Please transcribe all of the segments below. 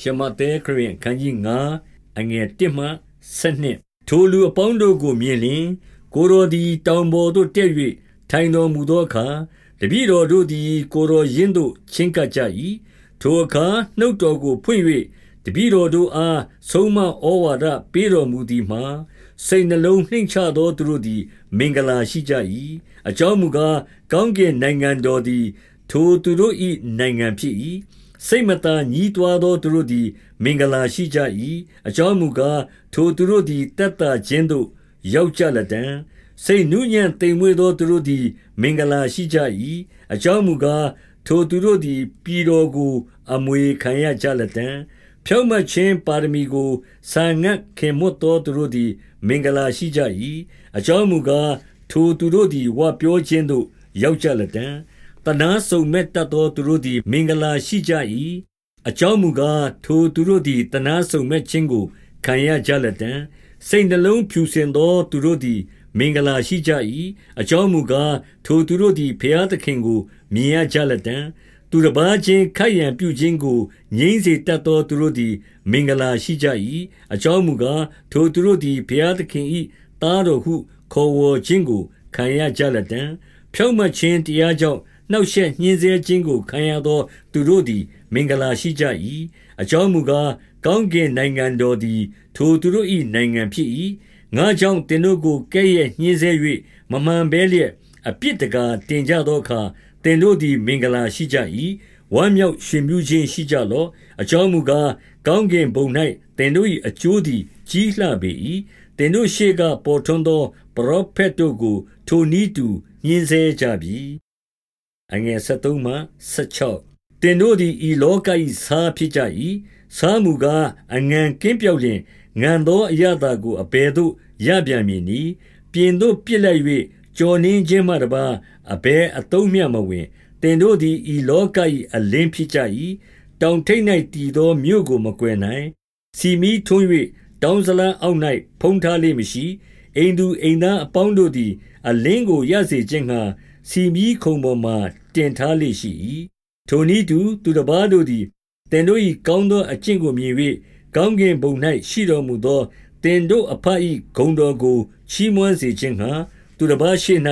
ရှမဿဲခရစ်အခန်းကြီး9အငယ်1မှ7ထိုလူအပေါင်းတို့ကိုမြင်လျင် ကိုရောသည်တောင်ပေါ်သို့တက်၍ထိုင်တော်မူသောအခါတပည့်တော်တို့သည်ကိုရောရင်းသို့ချင်းကပ်ကြ၏ထိုအခါနှုတ်တော်ကိုဖွင့်၍တပည့်တော်တို့အားဆုံးမဩဝါဒပေးတော်မူသည်မှာစိတ်နှလုံးနှိမ်ချသောသူတို့သည် မင်္ဂလာရှိကြ၏အကြောင်းမူကားကောင်းကင်နိုင်ငံတော်သည် ထိုသူတို့၏နိုင်ငံဖြစ်၏ စိတ်မသာညည်းတွားသောသူတို့သည် မင်္ဂလာရှိကြ၏အကြောင်းမူကားထိုသူတို့သည်တက်တာခြင်းသို့ရောက်ကြလတံစိတ်နှူးညံ့သိမ်မွေ့သောသူတို့သည် မင်္ဂလာရှိကြ၏အကြောင်းမူကားထိုသူတို့သည်ပြည်တော်ကို အမွေခံရကြလတံဖြောင့်မတ်ခြင်းပါရမီကိုဆာငတ်ခင်မွတ်သောသူတို့သည် မင်္ဂလာရှိကြ၏အကြောင်းမူကားထိုသူတို့သည်ဝပြောခြင်းသို့ရောက်ကြလတံ တနာစုံမဲ့တတ်သောသူတို့သည် မင်္ဂလာရှိကြ၏အကြောင်းမူကားထိုသူတို့သည်တနာစုံမဲ့ခြင်းကို ခံရကြလတံစိတ်နှလုံးဖြူစင်သောသူတို့သည် မင်္ဂလာရှိကြ၏အကြောင်းမူကားထိုသူတို့သည်ဖျားသခင်ကို မြင်ရကြလတံသူတစ်ပါးချင်းခိုက်ရန်ပြုခြင်းကိုငြိမ့်စေတတ်သောသူတို့သည် မင်္ဂလာရှိကြ၏အကြောင်းမူကားထိုသူတို့သည်ဘုရားသခင်၏သားတော်ဟုခေါ်ဝေါ်ခြင်းကိုခံရကြလတံဖြောင့်မတ်ခြင်းတရားကြောင့် နှောက်ယှက်ညှင်းဆဲခြင်းကိုခံရသော သူတို့သည် မင်္ဂလာရှိကြ၏အကြောင်းမူကားကောင်းကင်နိုင်ငံတော်သည် ထိုသူတို့၏နိုင်ငံဖြစ်၏ငါကြောင့်တင်တို့ကိုကဲ့ရဲ့ညှင်းဆဲ၍မမှန်ဘဲလျက်အပြစ်တကာတင်ကြသောအခါတင်တို့သည် မင်္ဂလာရှိကြ၏ဝမ်းမြောက်ရှင်ပြုခြင်းရှိကြလော့အကြောင်းမူကားကောင်းကင်ဘုံ၌တင်တို့၏အကျိုးသည် ကြီးလှပေ၏တင်တို့ရှေ့ကပေါ်ထွန်းသော ပရောဖက်တို့ကို ထိုနည်းတူညှင်းဆဲကြပြီ အငယ်73မှ76တင်တို့သည်ဤလောက၏ဆားဖြစ်ကြ၏ဆားမူကားအငံကင်းပြောက်လျင်ငံသောအရသာကိုအဘယ်သို့ရပြန်မည်နည်းပြင်သို့ပြစ်လိုက်၍ကြော်နှင်းခြင်းမှတပါအဘယ်အတုံးမြမဝင်တင်တို့သည်ဤလောက၏အလင်းဖြစ်ကြ၏တောင်ထိပ်၌တည်သောမြို့ကိုမကွယ်နိုင်စီမီထွန်း၍တောင်ဇလံအောက်၌ဖုံးထားလိမ့်မည်ရှိအိမ်သူအိမ်သားအပေါင်းတို့သည် အလင်းကိုရစေခြင်းငှာစီမီခုံပေါ်မှ တင်ထားလိမ့်ရှိ၏ထိုနည်းတူသူတစ်ပါးတို့သည်တင်တို့၏ကောင်းသောအကျင့်ကိုမြင်၍ကောင်းကင်ဘုံ၌ရှိတော်မူသောတင်တို့အဖ၏ဂုံတော်ကိုချီးမွမ်းစေခြင်းငှာသူတစ်ပါးရှိ၌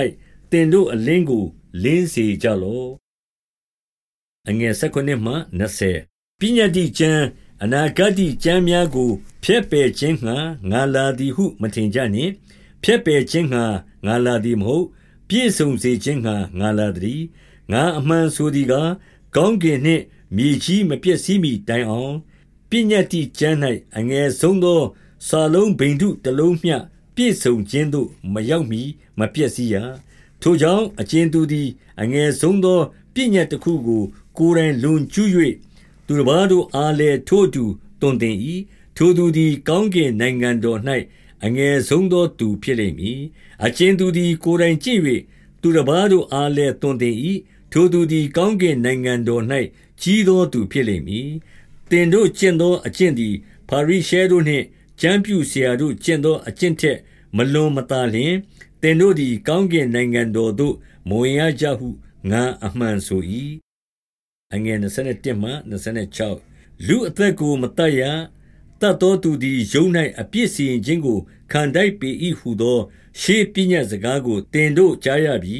တင်တို့အလင်းကိုလင်းစေကြလော့အငယ်၁၉မှ20ပညာတိကျမ်းအနာဂတ်ကျမ်းများကိုဖျက်ပယ်ခြင်းငှာငါလာသည်ဟုမထင်ကြနှင့်ဖျက်ပယ်ခြင်းငှာငါလာသည်မဟုတ် ပြည့်စုံစေခြင်းငှာငါလာသည် ငါအမှန်ဆိုသည်ကားကောင်းကင်နှင့်မြေကြီးမပြည့်စည်မီတိုင်အောင်ပညာတိကျမ်း၌အငယ်ဆုံးသောစာလုံးဗိန္ဓုတလုံးမျှပြည့်စုံခြင်းသို့မရောက်မီမပြည့်စည်ရထိုကြောင့်အကျဉ်သူသည်အငယ်ဆုံးသောပညာတစ်ခုကို ကိုယ်တိုင်လွန်ကျူး၍သူတစ်ပါးတို့အားလည်းထို့အတူတွင်တင်၏ထိုသူသည် ကောင်းကင်နိုင်ငံတော်၌အငယ်ဆုံးသောသူဖြစ်လိမ့်မည်အကျဉ်သူသည် ကိုယ်တိုင်ကြည့်၍သူတစ်ပါးတို့အားလည်းတွင်တင်၏ ထိုသူသည် ကောင်းကင်နိုင်ငံတော်၌ကြီးသောသူဖြစ်လိမ့်မည်တင်တို့ကျင့်သောအကျင့်သည် ဖာရိရှဲတို့နှင့် ကျမ်းပြုဆရာတို့ကျင့်သော အကျင့်ထက် မလွန်မသာလျှင်တင်တို့သည် ကောင်းကင်နိုင်ငံတော်သို့ မဝင်ရကြဟု ငါအမှန်ဆို၏အငယ်27မှ26လူအသက်ကိုမတတ်ရတတ်သောသူသည်ယုံ၌အပြစ်စီရင်ခြင်းကို ခံတိုက်ပေ၏ဟုသော ရှေးပညာစကားကိုတင်တို့ကြားရပြီ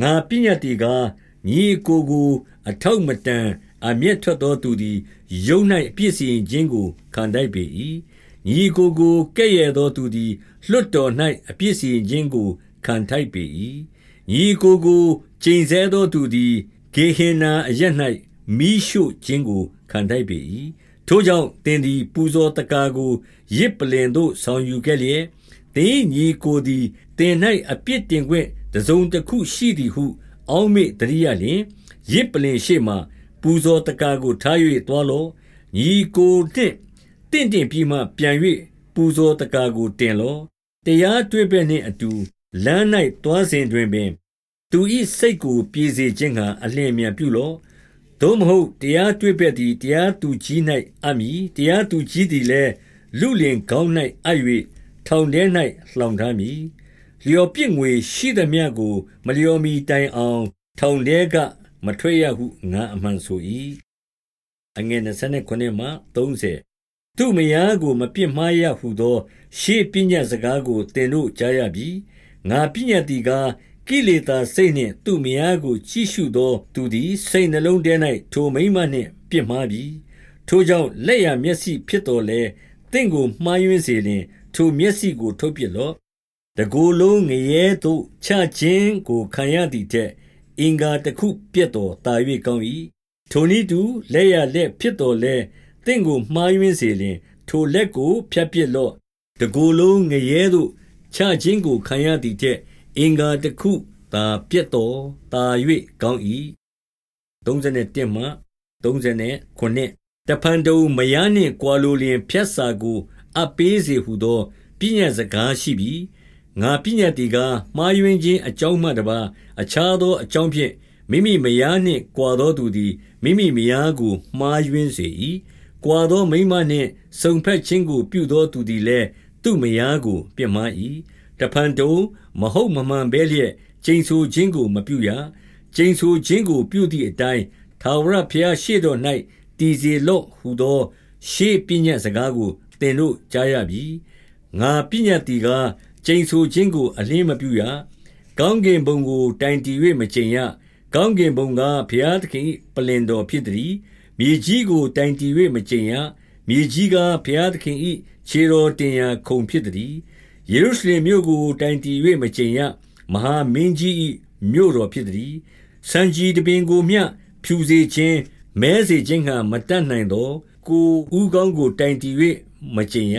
ငါပညာတီကား ညီကိုကို အထောက်မတန် အမျက်ထွက်သောသူသည်ယုံ၌အပြစ်စီရင်ခြင်းကို ခံတိုက်ပေ၏ညီကိုကို ကဲ့ရဲ့သောသူသည် လွတ်တော်၌အပြစ်စီရင်ခြင်းကို ခံထိုက်ပေ၏ညီကိုကို ကျိန်ဆဲသောသူသည် ဂေဟေနာအရ၌မိရှုခြင်းကို ခံထိုက်ပေ၏ထိုကြောင့်တင်သည် ပူဇော်တကားကိုရစ်ပလင်သို့ ဆောင်ယူခဲ့လျက်တင်းညီကိုသည်တင်၌အပြစ်တင်ခွင့် တစုံတစ်ခုရှိသည်ဟု အောက်မေ့တရိယလျင်ရစ်ပလင်ရှိမှ ပူဇော်တကားကိုထား၍တွားလောညီကိုနှင့်တင့်တင်ပြီးမှပြန်၍ပူဇော်တကားကိုတင်လောတရားတွေ့ပဲ့နှင့်အတူလမ်း၌တွားစဉ်တွင်ပင် သူ၏စိတ်ကိုပြေစေခြင်းငှာအလျင်မြန်ပြုလော့သို့မဟုတ်တရားတွေ့ပဲ့သည်တရားသူကြီး၌အပ်မည်တရားသူကြီးသည်လည်းလူလင်ကောင်း၌အပ်၍ထောင်ထဲ၌လှောင်ထားမည် လျော်ပြစ်ငွေရှိသမျှကို မလျော်မီတိုင်အောင် ထောင်ထဲကမထွက်ရဟုငါအမှန်ဆို၏အငယ်29မှ30သူမယားကို မပြစ်မှားရဟုသော ရှေးပညတ်စကားကိုသင်တို့ကြားရပြီငါပညတ်တီကားကိလေသာစိတ်နှင့်သူမယားကို ကြည့်ရှုသော သူသည်စိတ်နှလုံးထဲ၌ထိုမိမနှင့်ပြစ်မှားပြီထိုကြောင့်လက်ရမျက်စိဖြစ်တော်လဲတင့်ကိုမှားယွင်းစေလျင် ထိုမျက်စိကိုထုတ်ပြလော့ တကိုယ်လုံးငရဲသို့ချခြင်းကိုခံရသည်ထက်အင်္ဂါတစ်ခုပြက်တော်တာ၍ကောင်း၏ထိုနည်းတူလက်ရလက်ဖြစ်တော်လဲတင့်ကိုမှားယွင်းစေလျင် ထိုလက်ကိုဖြတ်ပစ်လော့တကိုယ်လုံးငရဲသို့ချခြင်းကိုခံရသည်ထက်အင်္ဂါတစ်ခုသာပြက်တော်တာ၍ကောင်း၏31မှ39တဖန်တုံမယားနှင့်ကွာလိုလျင် ဖြတ်စာကို အပ်ပေးစေဟုသောပညာစကားရှိပြီ ငါပညာတီကားမှားယွင်းခြင်းအကြောင်းမှတပါ အခြားသောအကြောင်းဖြင့် မိမိမယားနှင့်ကွာသောသူသည် မိမိမယားကိုမှားယွင်းစေ၏ကွာသောမိမနှင့်စုံဖက်ခြင်းကိုပြုသောသူသည်လည်းသူ့မယားကိုပြစ်မှား၏တဖန်တုံမဟုတ်မမှန်ဘဲလျက်ကျိန်ဆိုခြင်းကိုမပြုရကျိန်ဆိုခြင်းကိုပြုသည့်အတိုင်းသာဝရဘုရားရှေ့တော်၌တည်စေလော့ဟုသော ရှေးပညတ်စကားကိုသင်တို့ကြားရပြီငါပညတ်တီကား ကျိန်ဆိုခြင်းကို အလင်းမပြုရ ကောင်းကင်ဘုံကို တိုင်တည်၍မကျိန်ရ ကောင်းကင်ဘုံကဘုရားသခင်ပလင်တော်ဖြစ်သည်မြေကြီးကို တိုင်တည်၍မကျိန်ရ မြေကြီးကဘုရားသခင်၏ခြေတော်တင်ရာခုံဖြစ်သည်ယေရုရှလင်မြို့ကို တိုင်တည်၍မကျိန်ရ မဟာမင်းကြီး၏မြို့တော်ဖြစ်သည်စံကြီးတပင်ကိုမျှ ဖြူစေခြင်းမဲစေခြင်းဟံမတတ်နိုင်သောကိုဥကောင်းကို တိုင်တည်၍မကျင်ရ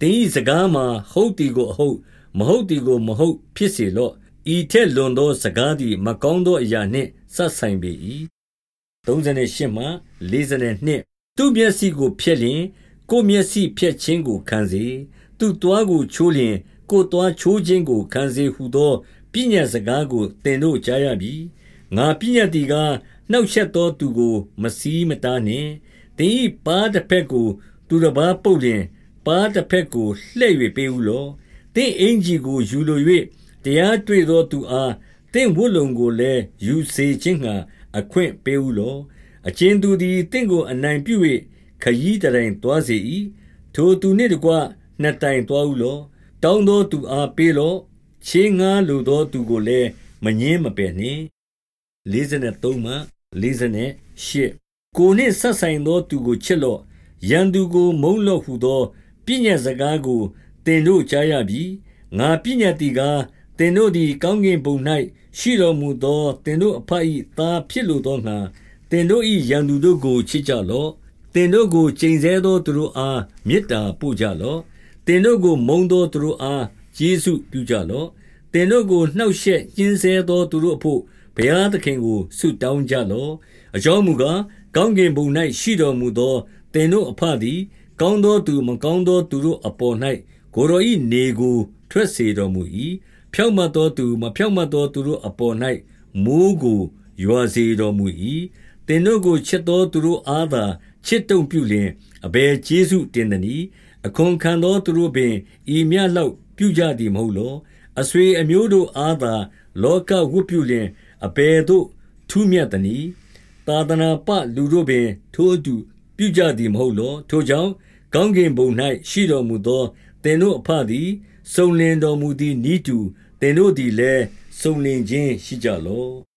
တင်းဤစကားမှာ ဟုတ်တီကိုအဟုတ် မဟုတ်တီကို မဟုတ်ဖြစ်စေလော့ဤထက်လွန်သောစကားသည် မကောင်းသောအရာနှင့်ဆက်ဆိုင်ပေ၏38မှ42သူမျက်စိကိုဖျက်လျင် ကိုမျက်စိဖျက်ခြင်းကိုခံစေသူတွားကိုချိုးလျင် ကိုတွားချိုးခြင်းကိုခံစေဟုသောပညာစကားကိုသင်တို့ကြားရပြီငါပညာတီကားနှောက်ယှက်သောသူကို မစီးမတားနှင့်။သင်၏ပါးတဘက်ကို သူတပါးပုတ်လျှင် ပါးတဘက်ကိုလှည့်၍ပေးဦးလော့။ သင့်အင်္ကျီကိုယူလို၍တရားတွေ့သောသူအားသင့်ဝတ်လုံကိုလည်းယူစေခြင်းငှါအခွင့်ပေးဦးလော့။အကြင်သူသည်သင့်ကိုအနိုင်ပြု၍ခရီးတတိုင်သွားစေ၏။ထိုသူနှင့်တကွနှစ်တိုင်သွားဦးလော့။တောင်းသောသူအားပေးလော့။ချေးငှါးလိုသောသူကိုလည်းမငြင်းမပယ်နှင့်43မှ48ကိုနှင့်ဆက်ဆိုင်သောသူကိုချစ်လော့ရန်သူကိုမုန်းလော့ဟုသောပညာစကားကို သင်တို့ကြားရပြီငါပညာတိကားသင်တို့သည် ကောင်းကင်ဘုံ၌ရှိတော်မူသောသင်တို့အဖ၏သားဖြစ်လိုသောငါသင်တို့၏ရန်သူတို့ကိုချစ်ကြလော့သင်တို့ကိုကျိန်ဆဲသောသူတို့အားမေတ္တာပို့ကြလော့သင်တို့ကိုမုန်းသောသူတို့အားကျေးဇူးပြုကြလော့သင်တို့ကိုနှောက်ယှက်ညှင်းဆဲသောသူတို့အဖို့ဘုရားသခင်ကိုဆုတောင်းကြလော့အကြောင်းမူကားကောင်းကင်ဘုံ၌ရှိတော်မူသောသင်တို့အဖသည် ကောင်းသောသူမကောင်းသောသူတို့အပေါ်၌ ကိုယ်တော်၏နေကို ထွက်စေတော်မူ၏ဖြောင့်မတ်သောသူမဖြောင့်မတ်သောသူတို့အပေါ်၌မိုးကိုရွာစေတော်မူ၏သင်တို့ကိုချစ်သောသူတို့အားသာချစ်တုံပြုလျင်အဘယ်ကျေးဇူးတင်သနည်းအခွန်ခံသောသူတို့ပင်ဤမြတ်လောက်ပြုကြသည်မဟုတ်လောအဆွေအမျိုးတို့အားသာလောကဝတ်ပြုလျင်အဘယ်သို့ထူးမြတ်သနည်းသာသနာပလူတို့ပင် ထိုအတူပြုကြသည်မဟုတ်လောထိုကြောင့်ကောင်းကင်ဘုံ၌ရှိတော်မူသော သင်တို့အဖသည်စုံလင်တော်မူသည်ဤတူသင်တို့သည်လည်းစုံလင်ခြင်းရှိကြလော